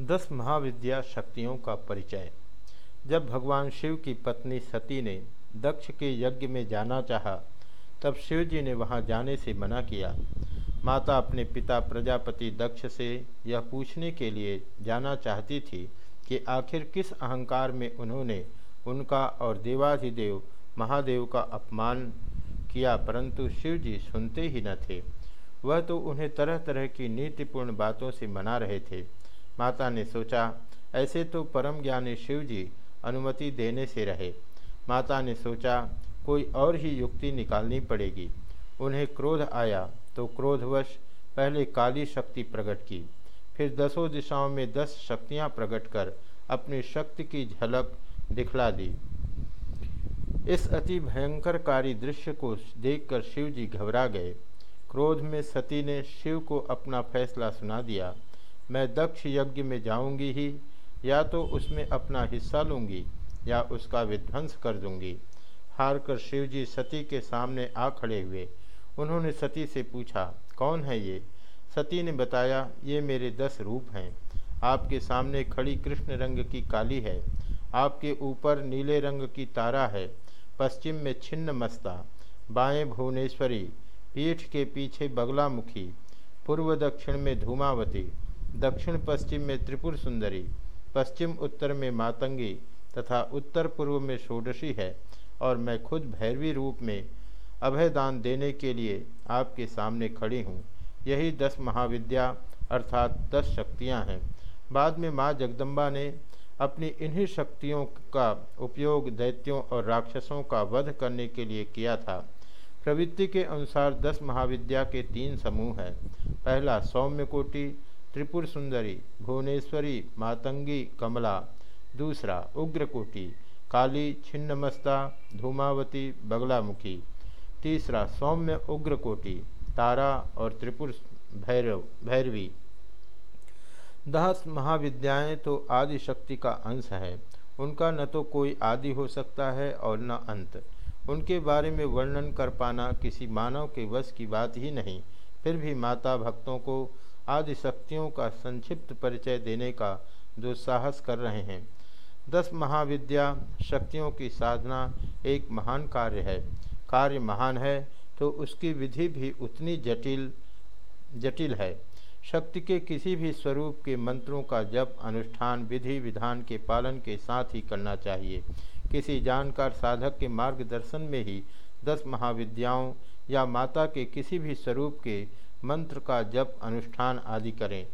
दस महाविद्या शक्तियों का परिचय। जब भगवान शिव की पत्नी सती ने दक्ष के यज्ञ में जाना चाहा, तब शिव जी ने वहाँ जाने से मना किया। माता अपने पिता प्रजापति दक्ष से यह पूछने के लिए जाना चाहती थी कि आखिर किस अहंकार में उन्होंने उनका और देवाधिदेव महादेव का अपमान किया, परंतु शिव जी सुनते ही न थे। वह तो उन्हें तरह तरह की नीतिपूर्ण बातों से मना रहे थे। माता ने सोचा, ऐसे तो परम ज्ञानी शिव जी अनुमति देने से रहे। माता ने सोचा, कोई और ही युक्ति निकालनी पड़ेगी। उन्हें क्रोध आया तो क्रोधवश पहले काली शक्ति प्रकट की, फिर दसों दिशाओं में दस शक्तियाँ प्रकट कर अपनी शक्ति की झलक दिखला दी। इस अति भयंकरकारी दृश्य को देखकर शिव जी घबरा गए। क्रोध में सती ने शिव को अपना फैसला सुना दिया। मैं दक्ष यज्ञ में जाऊँगी ही, या तो उसमें अपना हिस्सा लूँगी, या उसका विध्वंस कर दूँगी। हार कर शिव जी सती के सामने आ खड़े हुए। उन्होंने सती से पूछा, कौन है ये? सती ने बताया, ये मेरे दस रूप हैं। आपके सामने खड़ी कृष्ण रंग की काली है। आपके ऊपर नीले रंग की तारा है। पश्चिम में छिन्न मस्ता। बाएँ भुवनेश्वरी। पीठ के पीछे बगलामुखी। पूर्व दक्षिण में धूमावती। दक्षिण पश्चिम में त्रिपुर सुंदरी, पश्चिम उत्तर में मातंगी तथा उत्तर पूर्व में षोडशी है और मैं खुद भैरवी रूप में अभयदान देने के लिए आपके सामने खड़ी हूँ। यही दस महाविद्या अर्थात दस शक्तियाँ हैं। बाद में माँ जगदम्बा ने अपनी इन्हीं शक्तियों का उपयोग दैत्यों और राक्षसों का वध करने के लिए किया था। प्रवृत्ति के अनुसार दस महाविद्या के तीन समूह हैं। पहला सौम्य कोटि त्रिपुर सुंदरी भुवनेश्वरी, मातंगी, कमला। दूसरा, उग्रकोटि, काली, छिन्नमस्ता, धूमावती, बगलामुखी। तीसरा, सौम्य उग्रकोटि, तारा और त्रिपुर भैरव, भैरवी। दस महाविद्याएँ तो आदि शक्ति का अंश है। उनका न तो कोई आदि हो सकता है और न अंत। उनके बारे में वर्णन कर पाना किसी मानव के वश की बात ही नहीं। फिर भी माता भक्तों को आदि शक्तियों का संक्षिप्त परिचय देने का दुस्साहस कर रहे हैं। दस महाविद्या शक्तियों की साधना एक महान कार्य है। कार्य महान है तो उसकी विधि भी उतनी जटिल जटिल है। शक्ति के किसी भी स्वरूप के मंत्रों का जप, अनुष्ठान, विधि, विधान के पालन के साथ ही करना चाहिए। किसी जानकार साधक के मार्गदर्शन में ही दस महाविद्याओं या माता के किसी भी स्वरूप के मंत्र का जप अनुष्ठान आदि करें।